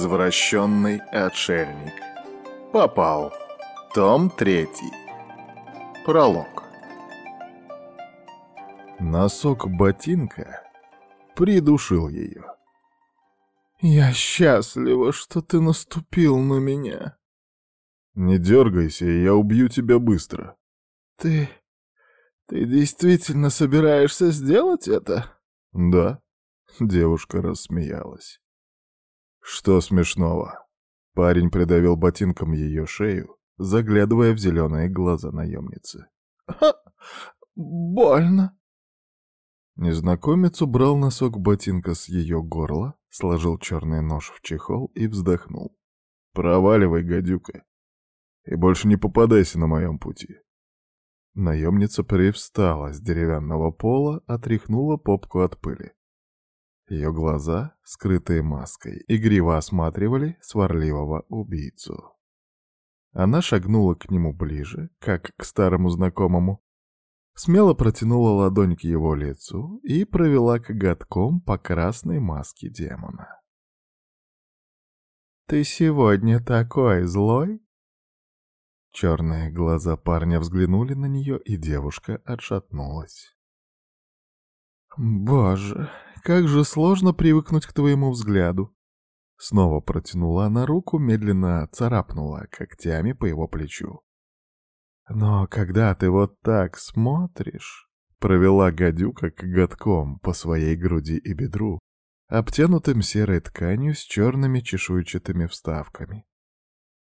Извращенный отшельник. Попал. Том третий. Пролог. Носок ботинка придушил ее. «Я счастлива, что ты наступил на меня». «Не дергайся, я убью тебя быстро». «Ты... ты действительно собираешься сделать это?» «Да». Девушка рассмеялась. «Что смешного?» Парень придавил ботинком ее шею, заглядывая в зеленые глаза наемницы. «Ха! Больно!» Незнакомец убрал носок ботинка с ее горла, сложил черный нож в чехол и вздохнул. «Проваливай, гадюка, и больше не попадайся на моем пути». Наемница привстала с деревянного пола, отряхнула попку от пыли. Ее глаза, скрытые маской, игриво осматривали сварливого убийцу. Она шагнула к нему ближе, как к старому знакомому, смело протянула ладонь к его лицу и провела коготком по красной маске демона. «Ты сегодня такой злой?» Черные глаза парня взглянули на нее, и девушка отшатнулась. «Боже, как же сложно привыкнуть к твоему взгляду!» Снова протянула она руку, медленно царапнула когтями по его плечу. «Но когда ты вот так смотришь...» Провела гадюка коготком по своей груди и бедру, обтянутым серой тканью с черными чешуйчатыми вставками.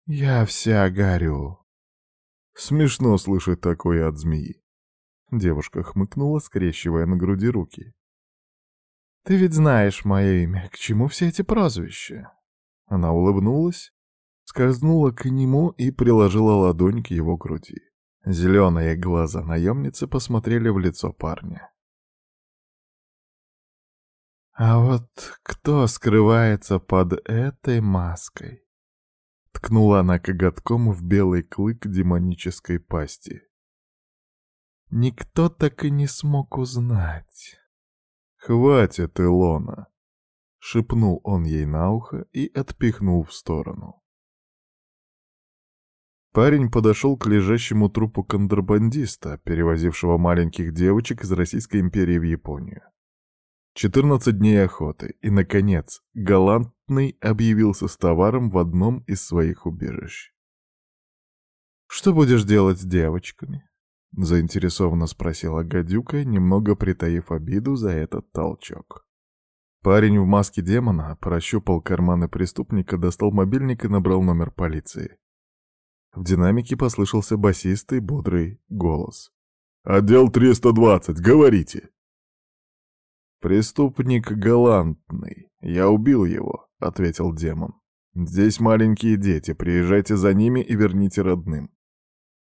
«Я вся горю!» Смешно слышать такое от змеи. Девушка хмыкнула, скрещивая на груди руки. «Ты ведь знаешь мое имя, к чему все эти прозвища?» Она улыбнулась, скользнула к нему и приложила ладонь к его груди. Зеленые глаза наемницы посмотрели в лицо парня. «А вот кто скрывается под этой маской?» Ткнула она коготком в белый клык демонической пасти никто так и не смог узнать. «Хватит, Илона!» — шепнул он ей на ухо и отпихнул в сторону. Парень подошел к лежащему трупу контрабандиста, перевозившего маленьких девочек из Российской империи в Японию. 14 дней охоты, и, наконец, галантный объявился с товаром в одном из своих убежищ. «Что будешь делать с девочками?» — заинтересованно спросила гадюка, немного притаив обиду за этот толчок. Парень в маске демона прощупал карманы преступника, достал мобильник и набрал номер полиции. В динамике послышался басистый, бодрый голос. «Отдел 320, говорите!» «Преступник галантный. Я убил его», — ответил демон. «Здесь маленькие дети, приезжайте за ними и верните родным.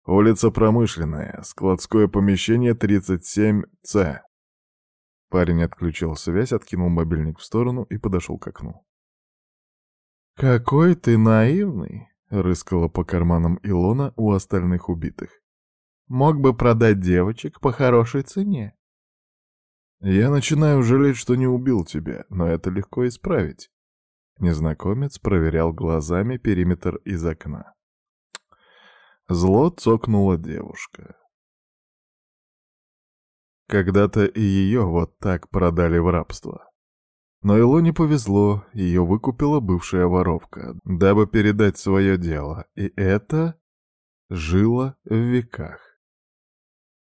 Улица Промышленная, складское помещение 37С. Парень отключил связь, откинул мобильник в сторону и подошел к окну. «Какой ты наивный!» — рыскала по карманам Илона у остальных убитых. «Мог бы продать девочек по хорошей цене». «Я начинаю жалеть, что не убил тебя, но это легко исправить». Незнакомец проверял глазами периметр из окна. Зло цокнула девушка. Когда-то и ее вот так продали в рабство. Но Илоне повезло, ее выкупила бывшая воровка, дабы передать свое дело, и это жило в веках.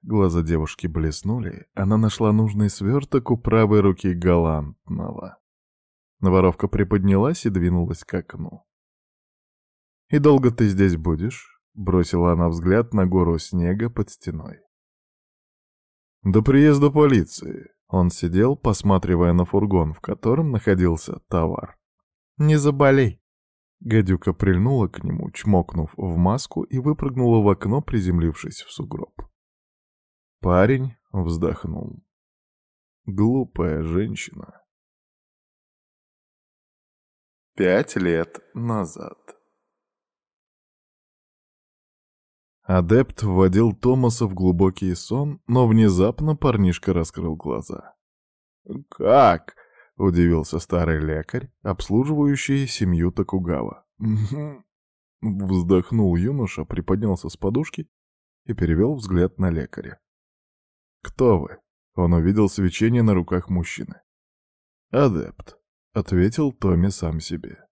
Глаза девушки блеснули, она нашла нужный сверток у правой руки галантного. Воровка приподнялась и двинулась к окну. «И долго ты здесь будешь?» Бросила она взгляд на гору снега под стеной. До приезда полиции он сидел, посматривая на фургон, в котором находился товар. «Не заболей!» Гадюка прильнула к нему, чмокнув в маску и выпрыгнула в окно, приземлившись в сугроб. Парень вздохнул. Глупая женщина. Пять лет назад. Адепт вводил Томаса в глубокий сон, но внезапно парнишка раскрыл глаза. «Как? удивился старый лекарь, обслуживающий семью Токугава. Вздохнул юноша, приподнялся с подушки и перевел взгляд на лекаря. «Кто вы?» Он увидел свечение на руках мужчины. «Адепт», — ответил Томми сам себе.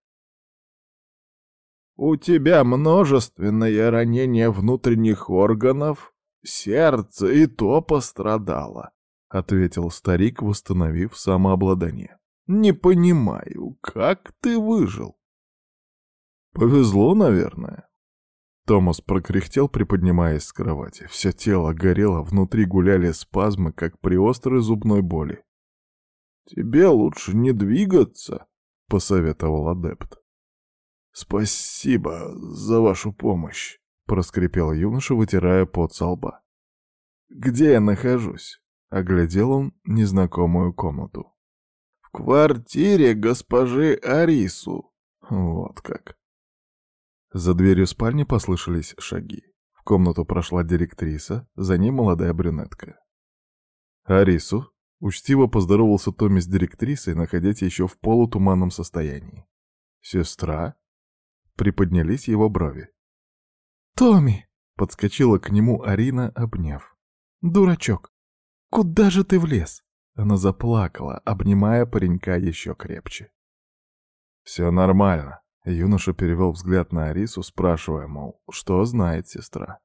«У тебя множественное ранение внутренних органов, сердце и то пострадало», — ответил старик, восстановив самообладание. «Не понимаю, как ты выжил?» «Повезло, наверное». Томас прокряхтел, приподнимаясь с кровати. Все тело горело, внутри гуляли спазмы, как при острой зубной боли. «Тебе лучше не двигаться», — посоветовал адепт. «Спасибо за вашу помощь», — проскрипел юноша, вытирая пот со лба. «Где я нахожусь?» — оглядел он незнакомую комнату. «В квартире госпожи Арису». Вот как. За дверью спальни послышались шаги. В комнату прошла директриса, за ней молодая брюнетка. «Арису?» — учтиво поздоровался Томми с директрисой, находясь еще в полутуманном состоянии. «Сестра?» — приподнялись его брови. «Томми!» — подскочила к нему Арина, обняв. «Дурачок! Куда же ты влез?» Она заплакала, обнимая паренька еще крепче. «Все нормально», Юноша перевел взгляд на Арису, спрашивая, мол, что знает сестра.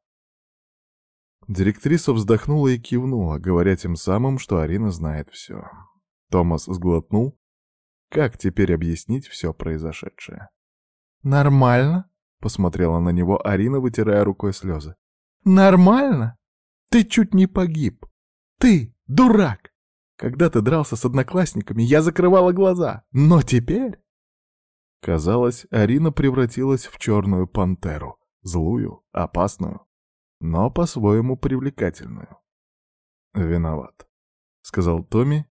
Директриса вздохнула и кивнула, говоря тем самым, что Арина знает все. Томас сглотнул. Как теперь объяснить все произошедшее? «Нормально?» — посмотрела на него Арина, вытирая рукой слезы. «Нормально? Ты чуть не погиб. Ты, дурак! Когда ты дрался с одноклассниками, я закрывала глаза. Но теперь...» Казалось, Арина превратилась в черную пантеру, злую, опасную, но по-своему привлекательную. «Виноват», — сказал Томми,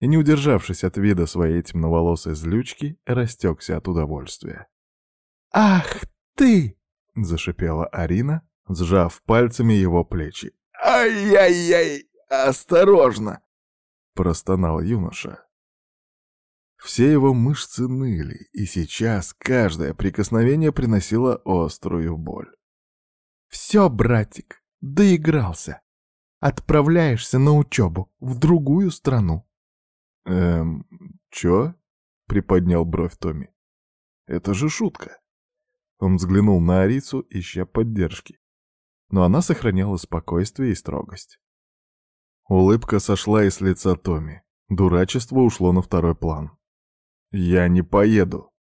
и, не удержавшись от вида своей темноволосой злючки, растекся от удовольствия. «Ах ты!» — зашипела Арина, сжав пальцами его плечи. «Ай-яй-яй! Осторожно!» — простонал юноша. Все его мышцы ныли, и сейчас каждое прикосновение приносило острую боль. «Все, братик, доигрался. Отправляешься на учебу в другую страну». «Эм, чё?» — приподнял бровь Томми. «Это же шутка». Он взглянул на Арицу, ища поддержки. Но она сохраняла спокойствие и строгость. Улыбка сошла из лица Томми. Дурачество ушло на второй план. «Я не поеду».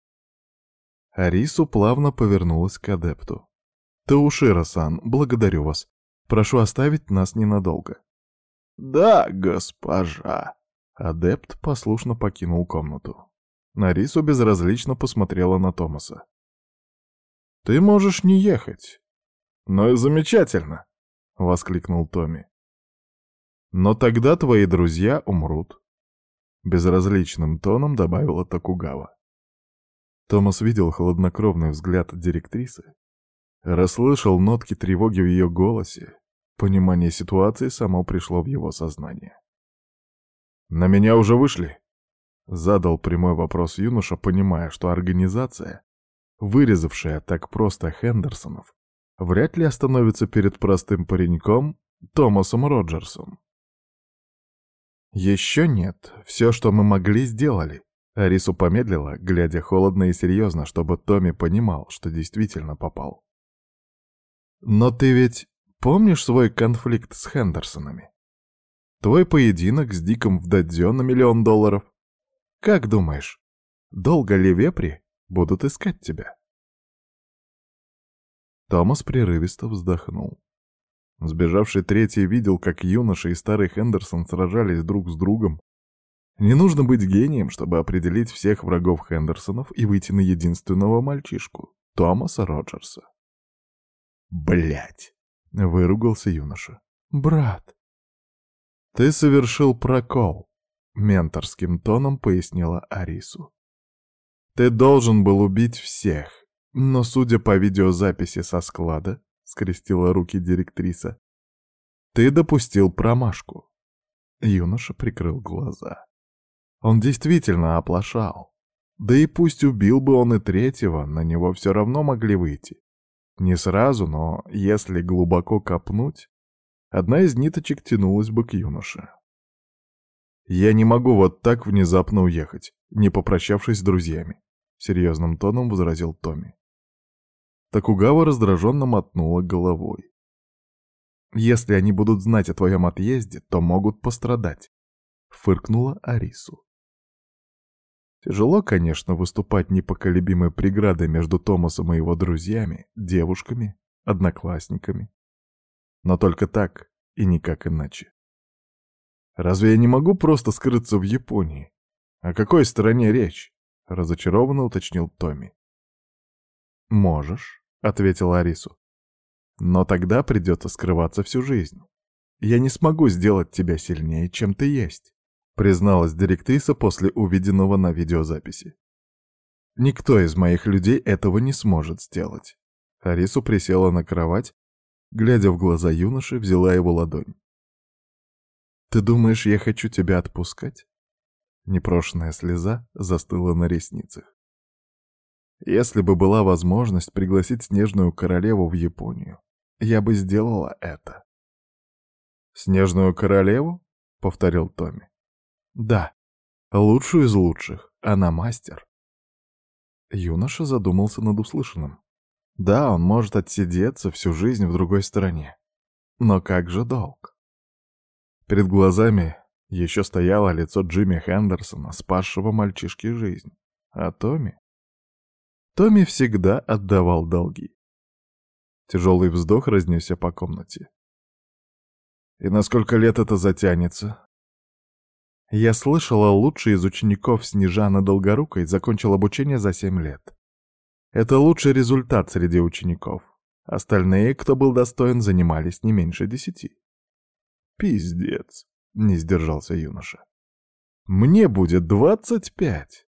Арису плавно повернулась к адепту. «Таушира-сан, благодарю вас. Прошу оставить нас ненадолго». «Да, госпожа». Адепт послушно покинул комнату. Арису безразлично посмотрела на Томаса. «Ты можешь не ехать». «Ну и замечательно», — воскликнул Томми. «Но тогда твои друзья умрут. Безразличным тоном добавила Токугава. Томас видел хладнокровный взгляд директрисы, расслышал нотки тревоги в ее голосе, понимание ситуации само пришло в его сознание. «На меня уже вышли?» — задал прямой вопрос юноша, понимая, что организация, вырезавшая так просто Хендерсонов, вряд ли остановится перед простым пареньком Томасом Роджерсом. «Еще нет. Все, что мы могли, сделали». Арису помедлила, глядя холодно и серьезно, чтобы Томми понимал, что действительно попал. «Но ты ведь помнишь свой конфликт с Хендерсонами? Твой поединок с Диком в Дадзё на миллион долларов? Как думаешь, долго ли вепри будут искать тебя?» Томас прерывисто вздохнул. Сбежавший третий видел, как юноша и старый Хендерсон сражались друг с другом. Не нужно быть гением, чтобы определить всех врагов Хендерсонов и выйти на единственного мальчишку — Томаса Роджерса. Блять! выругался юноша. «Брат!» «Ты совершил прокол», — менторским тоном пояснила Арису. «Ты должен был убить всех, но, судя по видеозаписи со склада, — скрестила руки директриса. «Ты допустил промашку». Юноша прикрыл глаза. Он действительно оплошал. Да и пусть убил бы он и третьего, на него все равно могли выйти. Не сразу, но если глубоко копнуть, одна из ниточек тянулась бы к юноше. «Я не могу вот так внезапно уехать, не попрощавшись с друзьями», — серьезным тоном возразил Томми. Такугава раздраженно мотнула головой. «Если они будут знать о твоем отъезде, то могут пострадать», — фыркнула Арису. Тяжело, конечно, выступать непоколебимой преградой между Томасом и его друзьями, девушками, одноклассниками. Но только так и никак иначе. Разве я не могу просто скрыться в Японии? О какой стороне речь? Разочарованно уточнил Томми. Можешь, ответила Арису. Но тогда придется скрываться всю жизнь. Я не смогу сделать тебя сильнее, чем ты есть призналась директриса после увиденного на видеозаписи. Никто из моих людей этого не сможет сделать. Арису присела на кровать, глядя в глаза юноши, взяла его ладонь. «Ты думаешь, я хочу тебя отпускать?» Непрошенная слеза застыла на ресницах. Если бы была возможность пригласить Снежную Королеву в Японию, я бы сделала это. «Снежную Королеву?» — повторил Томми. Да, лучшую из лучших. Она мастер. Юноша задумался над услышанным. Да, он может отсидеться всю жизнь в другой стороне. Но как же долг? Перед глазами еще стояло лицо Джимми Хендерсона, спасшего мальчишке жизнь. А Томми? Томми всегда отдавал долги. Тяжелый вздох разнесся по комнате. «И на сколько лет это затянется?» Я слышала, лучший из учеников Снежана Долгорукой закончил обучение за семь лет. Это лучший результат среди учеников. Остальные, кто был достоин, занимались не меньше десяти. «Пиздец», — не сдержался юноша. «Мне будет двадцать пять».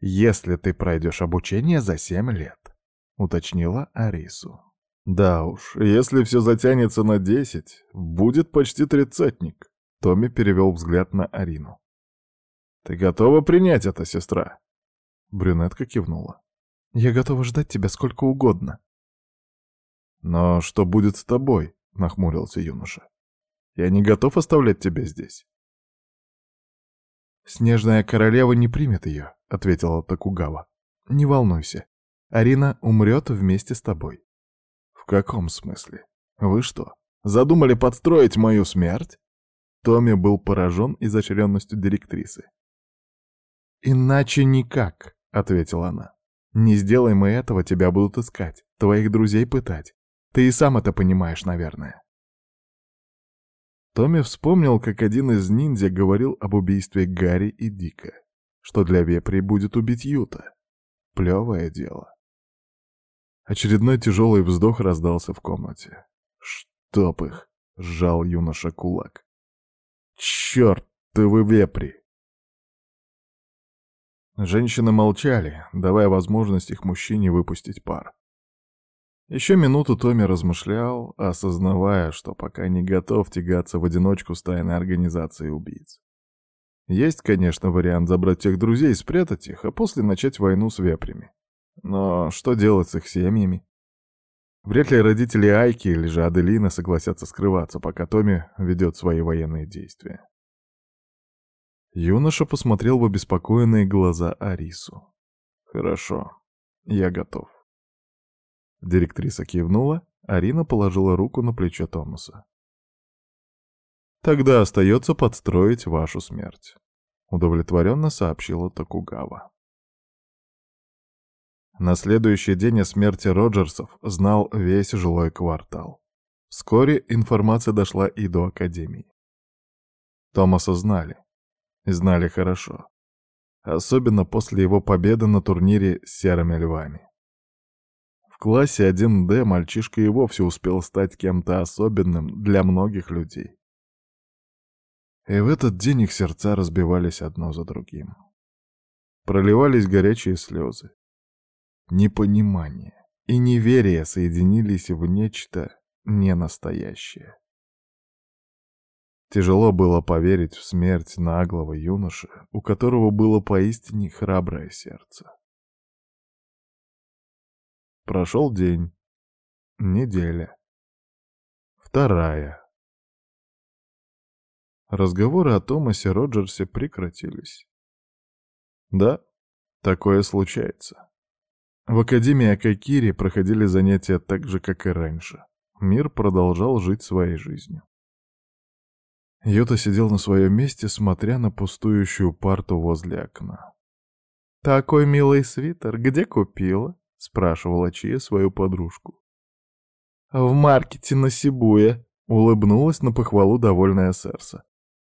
«Если ты пройдешь обучение за семь лет», — уточнила Арису. «Да уж, если все затянется на десять, будет почти тридцатник», Томми перевел взгляд на Арину. «Ты готова принять это, сестра?» Брюнетка кивнула. «Я готова ждать тебя сколько угодно». «Но что будет с тобой?» — нахмурился юноша. «Я не готов оставлять тебя здесь». «Снежная королева не примет ее», — ответила Такугава. «Не волнуйся. Арина умрет вместе с тобой». «В каком смысле? Вы что, задумали подстроить мою смерть?» Томми был поражен изощренностью директрисы. «Иначе никак», — ответила она. «Не сделай мы этого, тебя будут искать, твоих друзей пытать. Ты и сам это понимаешь, наверное». Томми вспомнил, как один из ниндзя говорил об убийстве Гарри и Дика, что для вепри будет убить Юта. Плевое дело. Очередной тяжелый вздох раздался в комнате. «Чтоб их!» — сжал юноша кулак. Черт, ты вы вепри! Женщины молчали, давая возможность их мужчине выпустить пар. Еще минуту Томми размышлял, осознавая, что пока не готов тягаться в одиночку с тайной организацией убийц. Есть, конечно, вариант забрать тех друзей и спрятать их, а после начать войну с вепрями. Но что делать с их семьями? Вряд ли родители Айки или же Аделина согласятся скрываться, пока Томми ведет свои военные действия. Юноша посмотрел в обеспокоенные глаза Арису. «Хорошо, я готов». Директриса кивнула, Арина положила руку на плечо Томаса. «Тогда остается подстроить вашу смерть», — удовлетворенно сообщила Токугава. На следующий день о смерти Роджерсов знал весь жилой квартал. Вскоре информация дошла и до Академии. Томаса знали. знали хорошо. Особенно после его победы на турнире с серыми львами. Классе 1D мальчишка и вовсе успел стать кем-то особенным для многих людей. И в этот день их сердца разбивались одно за другим. Проливались горячие слезы. Непонимание и неверие соединились в нечто ненастоящее. Тяжело было поверить в смерть наглого юноши, у которого было поистине храброе сердце. Прошел день, неделя, вторая. Разговоры о Томасе Роджерсе прекратились. Да, такое случается. В Академии Акакири проходили занятия так же, как и раньше. Мир продолжал жить своей жизнью. Юта сидел на своем месте, смотря на пустующую парту возле окна. «Такой милый свитер, где купила?» — спрашивала Чия свою подружку. «В маркете на Сибуе», — улыбнулась на похвалу довольная Серса.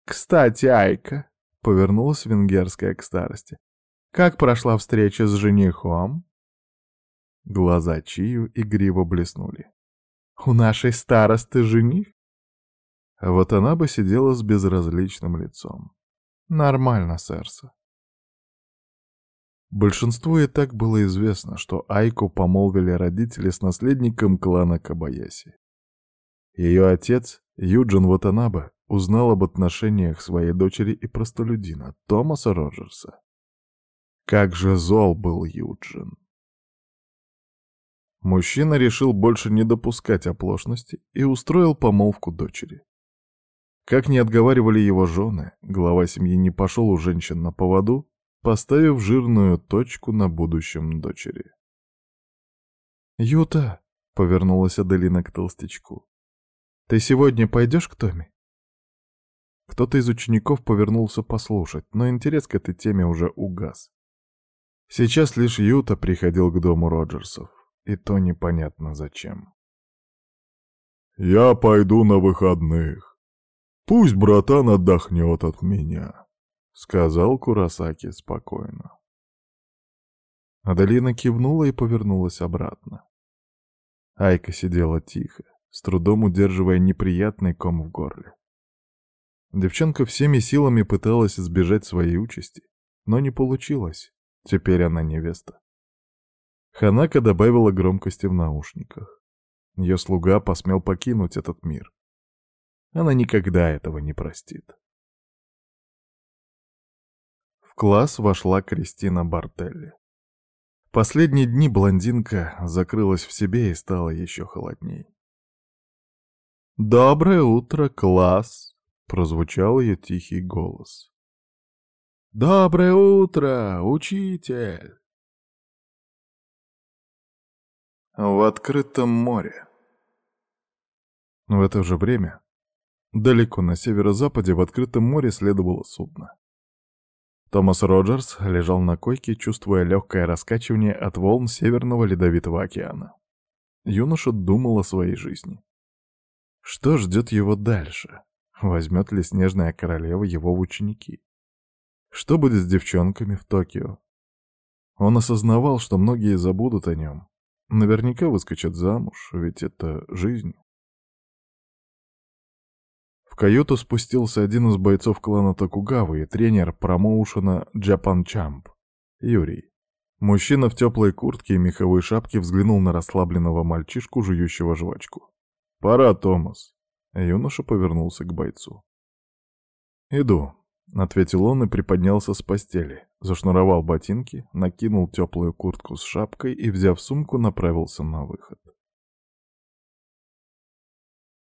«Кстати, Айка», — повернулась венгерская к старости, — «как прошла встреча с женихом?» Глаза Чию игриво блеснули. «У нашей старосты жених?» Вот она бы сидела с безразличным лицом. Нормально, сэрса. Большинству и так было известно, что Айку помолвили родители с наследником клана Кабаяси. Ее отец, Юджин Ватанаба, узнал об отношениях своей дочери и простолюдина, Томаса Роджерса. Как же зол был Юджин. Мужчина решил больше не допускать оплошности и устроил помолвку дочери. Как не отговаривали его жены, глава семьи не пошел у женщин на поводу, поставив жирную точку на будущем дочери. «Юта», — повернулась Аделина к толстячку, — «ты сегодня пойдешь к Томе?» Кто-то из учеников повернулся послушать, но интерес к этой теме уже угас. Сейчас лишь Юта приходил к дому Роджерсов, и то непонятно зачем. «Я пойду на выходных», Пусть братан отдохнет от меня, — сказал Курасаки спокойно. Адалина кивнула и повернулась обратно. Айка сидела тихо, с трудом удерживая неприятный ком в горле. Девчонка всеми силами пыталась избежать своей участи, но не получилось. Теперь она невеста. Ханака добавила громкости в наушниках. Ее слуга посмел покинуть этот мир. Она никогда этого не простит. Класс вошла Кристина Бартелли. Последние дни блондинка закрылась в себе и стала еще холодней. «Доброе утро, класс!» — прозвучал ее тихий голос. «Доброе утро, учитель!» В открытом море. В это же время Далеко на северо-западе в открытом море следовало судно. Томас Роджерс лежал на койке, чувствуя легкое раскачивание от волн Северного Ледовитого океана. Юноша думал о своей жизни. Что ждет его дальше? Возьмет ли Снежная Королева его в ученики? Что будет с девчонками в Токио? Он осознавал, что многие забудут о нем. Наверняка выскочат замуж, ведь это жизнь каюту спустился один из бойцов клана Токугавы и тренер промоушена Japan Champ, Юрий. Мужчина в теплой куртке и меховой шапке взглянул на расслабленного мальчишку, жующего жвачку. «Пора, Томас!» Юноша повернулся к бойцу. «Иду», — ответил он и приподнялся с постели, зашнуровал ботинки, накинул теплую куртку с шапкой и, взяв сумку, направился на выход.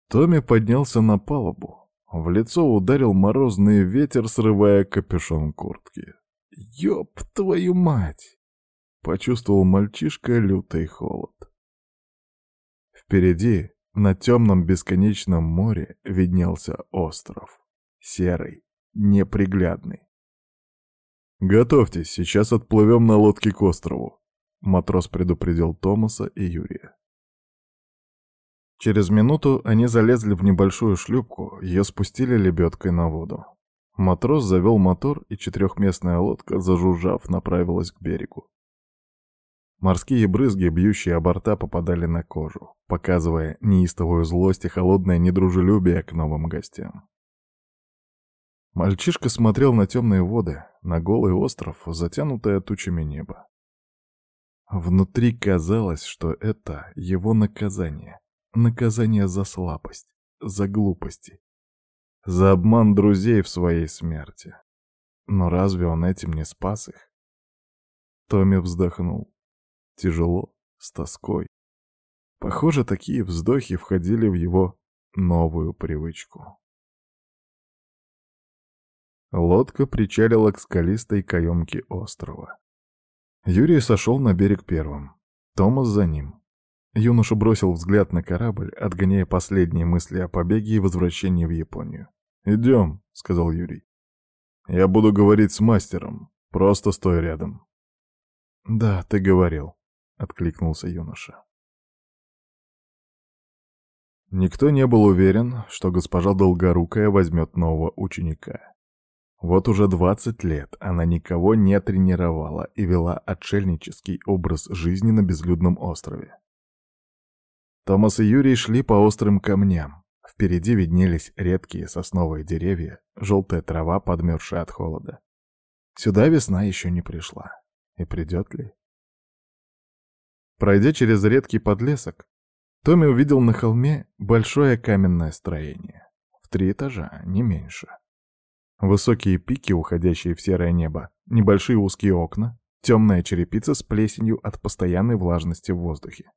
Томми поднялся на палубу, в лицо ударил морозный ветер, срывая капюшон куртки. «Ёб твою мать!» — почувствовал мальчишка лютый холод. Впереди, на темном бесконечном море, виднелся остров. Серый, неприглядный. «Готовьтесь, сейчас отплывем на лодке к острову», — матрос предупредил Томаса и Юрия. Через минуту они залезли в небольшую шлюпку, ее спустили лебедкой на воду. Матрос завел мотор, и четырехместная лодка, зажужжав, направилась к берегу. Морские брызги, бьющие о борта, попадали на кожу, показывая неистовую злость и холодное недружелюбие к новым гостям. Мальчишка смотрел на темные воды, на голый остров, затянутое тучами небо. Внутри казалось, что это его наказание. Наказание за слабость, за глупости. За обман друзей в своей смерти. Но разве он этим не спас их? Томми вздохнул. Тяжело, с тоской. Похоже, такие вздохи входили в его новую привычку. Лодка причалила к скалистой каемке острова. Юрий сошел на берег первым, Томас за ним. Юноша бросил взгляд на корабль, отгоняя последние мысли о побеге и возвращении в Японию. «Идем», — сказал Юрий. «Я буду говорить с мастером. Просто стой рядом». «Да, ты говорил», — откликнулся юноша. Никто не был уверен, что госпожа Долгорукая возьмет нового ученика. Вот уже 20 лет она никого не тренировала и вела отшельнический образ жизни на безлюдном острове. Томас и Юрий шли по острым камням. Впереди виднелись редкие сосновые деревья, желтая трава, подмерзшая от холода. Сюда весна еще не пришла. И придет ли? Пройдя через редкий подлесок, Томми увидел на холме большое каменное строение. В три этажа, не меньше. Высокие пики, уходящие в серое небо, небольшие узкие окна, темная черепица с плесенью от постоянной влажности в воздухе.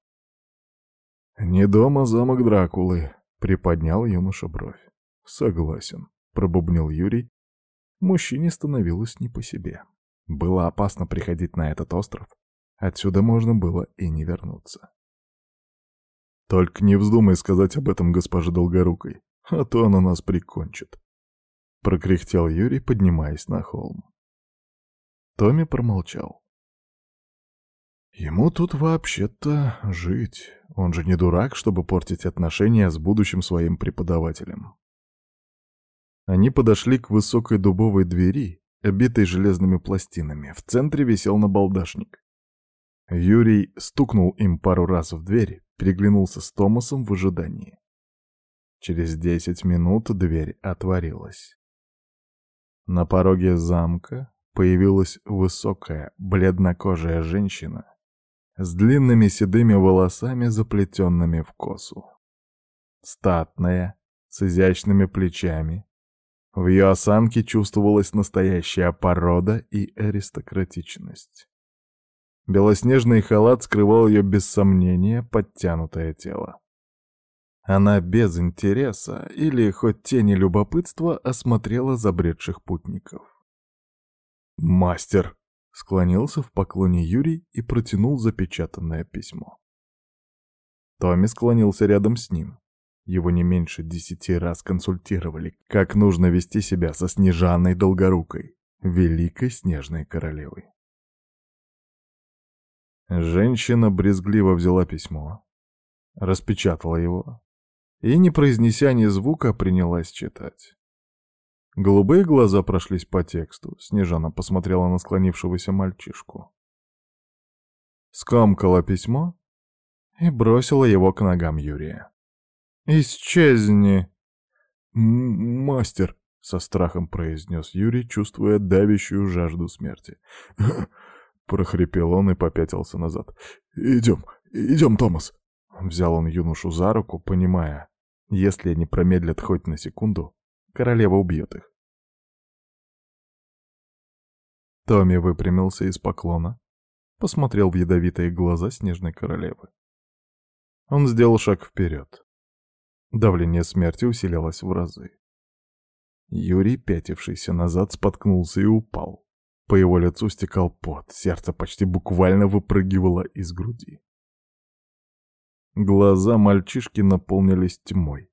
«Не дома замок Дракулы», — приподнял юноша бровь. «Согласен», — пробубнил Юрий. Мужчине становилось не по себе. Было опасно приходить на этот остров. Отсюда можно было и не вернуться. «Только не вздумай сказать об этом госпоже Долгорукой, а то она нас прикончит», — прокряхтел Юрий, поднимаясь на холм. Томми промолчал. Ему тут вообще-то жить. Он же не дурак, чтобы портить отношения с будущим своим преподавателем. Они подошли к высокой дубовой двери, обитой железными пластинами. В центре висел набалдашник. Юрий стукнул им пару раз в дверь, переглянулся с Томасом в ожидании. Через десять минут дверь отворилась. На пороге замка появилась высокая, бледнокожая женщина с длинными седыми волосами, заплетенными в косу. Статная, с изящными плечами. В ее осанке чувствовалась настоящая порода и аристократичность. Белоснежный халат скрывал ее без сомнения подтянутое тело. Она без интереса или хоть тени любопытства осмотрела забредших путников. «Мастер!» — склонился в поклоне Юрий и протянул запечатанное письмо. Томми склонился рядом с ним. Его не меньше десяти раз консультировали, как нужно вести себя со Снежанной Долгорукой, великой снежной королевой. Женщина брезгливо взяла письмо, распечатала его, и, не произнеся ни звука, принялась читать. Голубые глаза прошлись по тексту. Снежана посмотрела на склонившегося мальчишку. Скомкала письмо и бросила его к ногам Юрия. «Исчезни!» «Мастер!» — со страхом произнес Юрий, чувствуя давящую жажду смерти. прохрипел он и попятился назад. «Идем, идем, Томас!» Взял он юношу за руку, понимая, если они промедлят хоть на секунду, королева убьет их. Томми выпрямился из поклона, посмотрел в ядовитые глаза снежной королевы. Он сделал шаг вперед. Давление смерти усилилось в разы. Юрий, пятившийся назад, споткнулся и упал. По его лицу стекал пот, сердце почти буквально выпрыгивало из груди. Глаза мальчишки наполнились тьмой.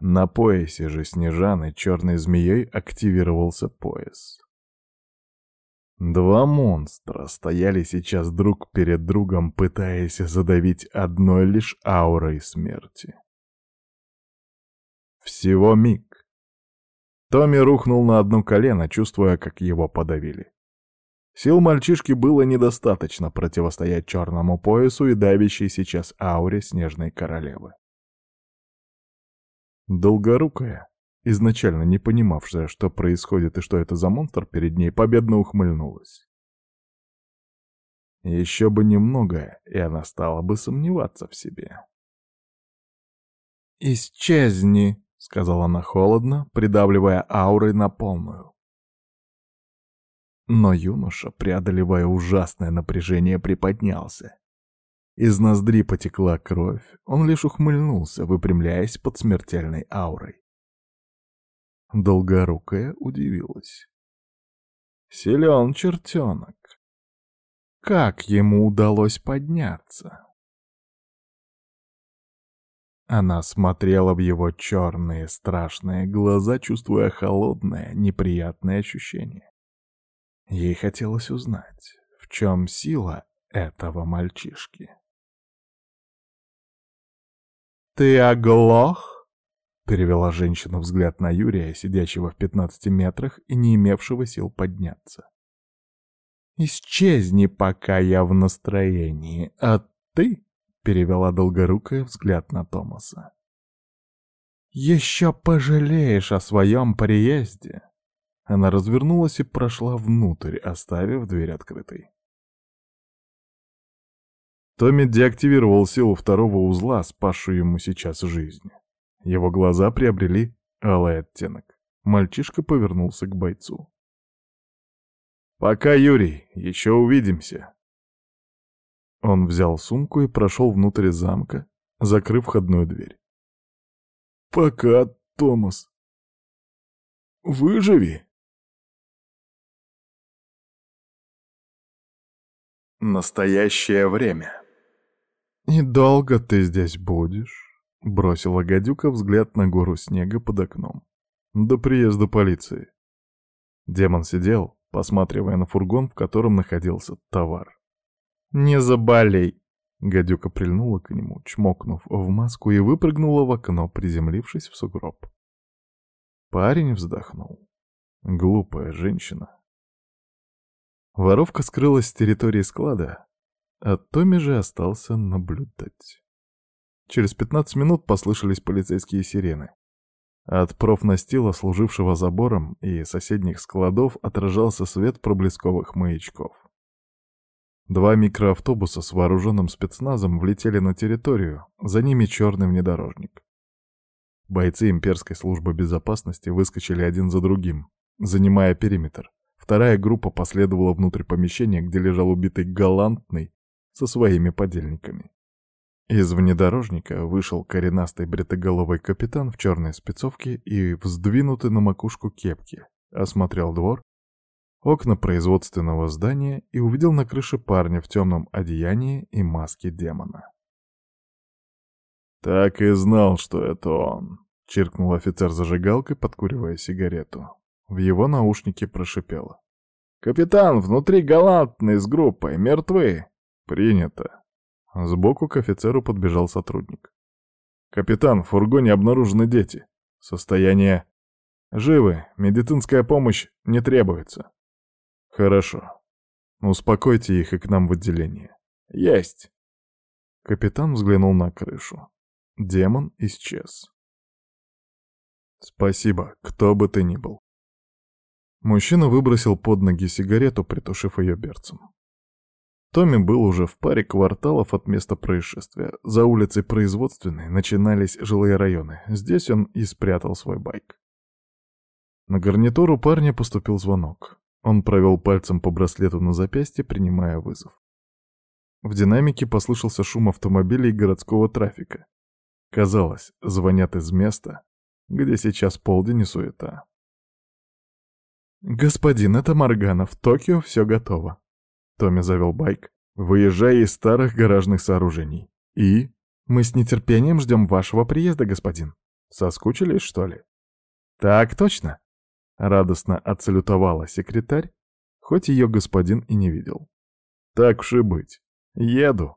На поясе же Снежаны черной змеей активировался пояс. Два монстра стояли сейчас друг перед другом, пытаясь задавить одной лишь аурой смерти. Всего миг. Томми рухнул на одно колено, чувствуя, как его подавили. Сил мальчишки было недостаточно противостоять черному поясу и давящей сейчас ауре снежной королевы. Долгорукая, изначально не понимавшая, что происходит и что это за монстр перед ней, победно ухмыльнулась. Еще бы немного, и она стала бы сомневаться в себе. «Исчезни!» — сказала она холодно, придавливая аурой на полную. Но юноша, преодолевая ужасное напряжение, приподнялся. Из ноздри потекла кровь, он лишь ухмыльнулся, выпрямляясь под смертельной аурой. Долгорукая удивилась. Силен чертенок. Как ему удалось подняться? Она смотрела в его черные страшные глаза, чувствуя холодное, неприятное ощущение. Ей хотелось узнать, в чем сила этого мальчишки. «Ты оглох?» — перевела женщина взгляд на Юрия, сидящего в пятнадцати метрах и не имевшего сил подняться. «Исчезни, пока я в настроении, а ты...» — перевела долгорукая взгляд на Томаса. «Еще пожалеешь о своем приезде!» Она развернулась и прошла внутрь, оставив дверь открытой. Томми деактивировал силу второго узла, спасшую ему сейчас жизнь. Его глаза приобрели алый оттенок. Мальчишка повернулся к бойцу. «Пока, Юрий, еще увидимся». Он взял сумку и прошел внутрь замка, закрыв входную дверь. «Пока, Томас. Выживи!» Настоящее время «И долго ты здесь будешь?» — бросила гадюка взгляд на гору снега под окном. «До приезда полиции». Демон сидел, посматривая на фургон, в котором находился товар. «Не заболей!» Гадюка прильнула к нему, чмокнув в маску и выпрыгнула в окно, приземлившись в сугроб. Парень вздохнул. Глупая женщина. Воровка скрылась с территории склада, а Томми же остался наблюдать. Через 15 минут послышались полицейские сирены. От профнастила, служившего забором, и соседних складов отражался свет проблесковых маячков. Два микроавтобуса с вооруженным спецназом влетели на территорию, за ними черный внедорожник. Бойцы имперской службы безопасности выскочили один за другим, занимая периметр. Вторая группа последовала внутрь помещения, где лежал убитый галантный, со своими подельниками. Из внедорожника вышел коренастый бритоголовый капитан в черной спецовке и вздвинутый на макушку кепки, осмотрел двор, окна производственного здания и увидел на крыше парня в темном одеянии и маске демона. «Так и знал, что это он», — чиркнул офицер зажигалкой, подкуривая сигарету. В его наушнике прошипело. «Капитан, внутри галантный с группой, мертвы!» «Принято». Сбоку к офицеру подбежал сотрудник. «Капитан, в фургоне обнаружены дети. Состояние... Живы, медицинская помощь не требуется». «Хорошо. Успокойте их и к нам в отделение». «Есть». Капитан взглянул на крышу. Демон исчез. «Спасибо, кто бы ты ни был». Мужчина выбросил под ноги сигарету, притушив ее берцем. Томми был уже в паре кварталов от места происшествия. За улицей производственной начинались жилые районы. Здесь он и спрятал свой байк. На гарнитуру парня поступил звонок. Он провел пальцем по браслету на запястье, принимая вызов. В динамике послышался шум автомобилей и городского трафика. Казалось, звонят из места, где сейчас полдень и суета. «Господин, это Моргана, в Токио все готово», Томми завел байк, выезжая из старых гаражных сооружений. И? Мы с нетерпением ждем вашего приезда, господин. Соскучились, что ли? Так точно. Радостно отсалютовала секретарь, хоть ее господин и не видел. Так уж и быть. Еду.